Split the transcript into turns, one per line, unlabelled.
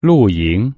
露营。